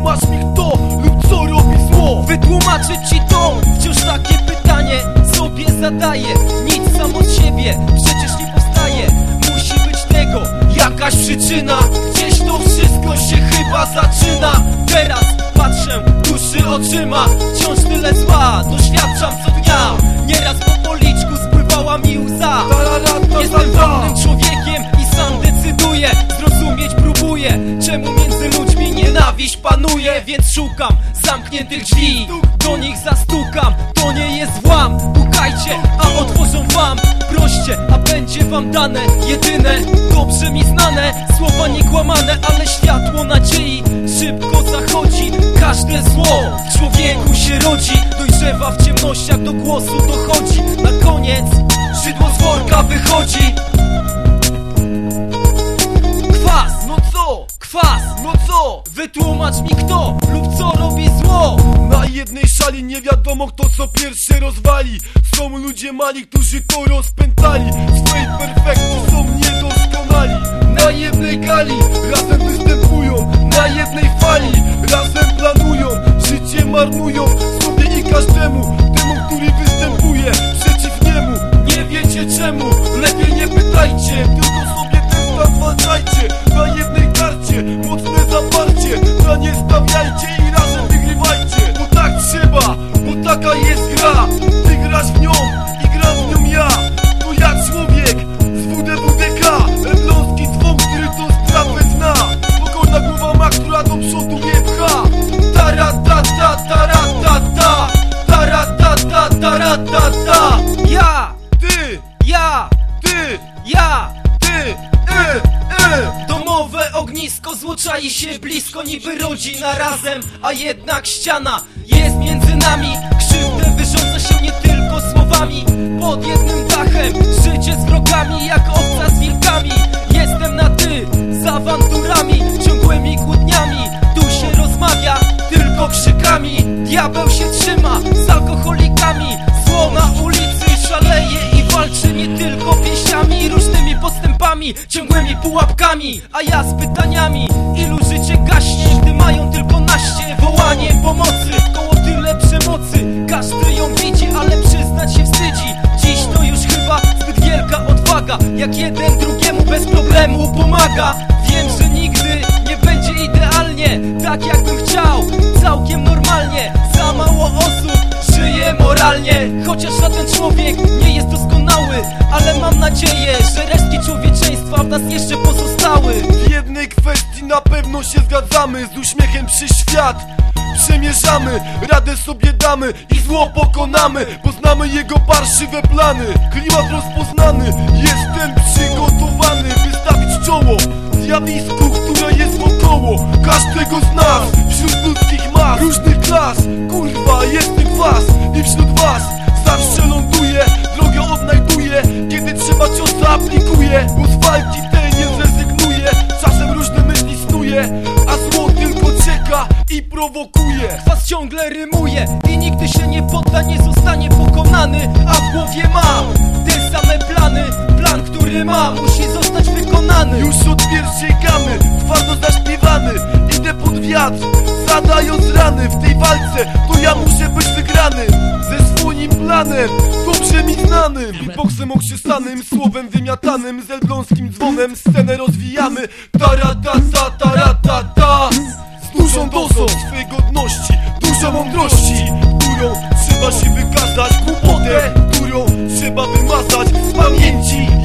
Wytłumacz mi kto lub co robi zło. Wytłumaczyć ci to Wciąż takie pytanie sobie zadaję. Nic sam od siebie przecież nie powstaje. Musi być tego jakaś przyczyna. Gdzieś to wszystko się chyba zaczyna. Teraz patrzę duszy oczyma Wciąż tyle zła doświadczam co dnia Nieraz po policzku spływała mi łza. Jestem wolnym człowiekiem i sam decyduję. Zrozumieć próbuję czemu nienawiść panuje Więc szukam zamkniętych drzwi. Do nich zastukam, to nie jest włam Pukajcie, a otworzą wam. Proście, a będzie wam dane Jedyne, dobrze mi znane. Słowa niekłamane, ale światło nadziei. Szybko zachodzi Każde zło. W człowieku się rodzi Dojrzewa w ciemnościach, do głosu dochodzi. Na koniec Szydło z worka wychodzi wiadomo kto co pierwszy rozwali. Są ludzie mali, którzy to rozpętali. Swojej perfekcji są niedoskonali. Na jednej gali razem występują Na jednej fali razem planują. Życie marnują sobie i każdemu Temu, który występuje przeciw niemu. Nie wiecie czemu, złoczai się blisko Niby rodzina razem, a jednak ściana Jest między nami. Krzywdę wyrządza się nie tylko słowami. Pod jednym dachem Życie z wrogami jak owca ciągłymi pułapkami A ja z pytaniami. Ilu życie gaśnie, gdy mają tylko naście? Wołanie pomocy, koło tyle przemocy. Każdy ją widzi, ale przyznać się wstydzi. Dziś to już chyba zbyt wielka odwaga. Jak jeden drugiemu bez problemu pomaga. Wiem, że nigdy nie będzie idealnie Tak jakbym chciał, całkiem normalnie Za mało osób żyje moralnie. Chociaż żaden człowiek nie jest doskonały Ale mam nadzieję, w nas jeszcze pozostały. W jednej kwestii na pewno się zgadzamy. Z uśmiechem przy świat Przemierzamy, radę sobie damy i zło pokonamy Poznamy jego parszywe plany. Klimat rozpoznany, jestem przygotowany Wystawić czoło zjawisku, które jest wokoło Każdego z nas, wśród ludzkich mas Różnych klas, kurwa, jestem was. I wśród was zawsze ląduję Drogę odnajduję, kiedy trzeba cios aplikuję Bo z walki nie zrezygnuję Czasem różne myśli snuję A zło tylko czeka i prowokuje. Was ciągle rymuje i nigdy się nie podda, nie zostanie pokonany A w głowie ma te same plany. Plan, który ma, musi zostać wykonany. Już od pierwszej gamy, twardo zaśpiewany. Idę pod wiatr, zadając rany. W tej walce to ja muszę być wygrany Ze swoim planem, znanym Beatboxem okrzesanym, słowem wymiatanym Z elbląskim dzwonem scenę rozwijamy. Taratata, taratata Z dużą dozą swej godności Dużo mądrości, którą trzeba się wykazać. Głupotę, którą trzeba wymazać z pamięci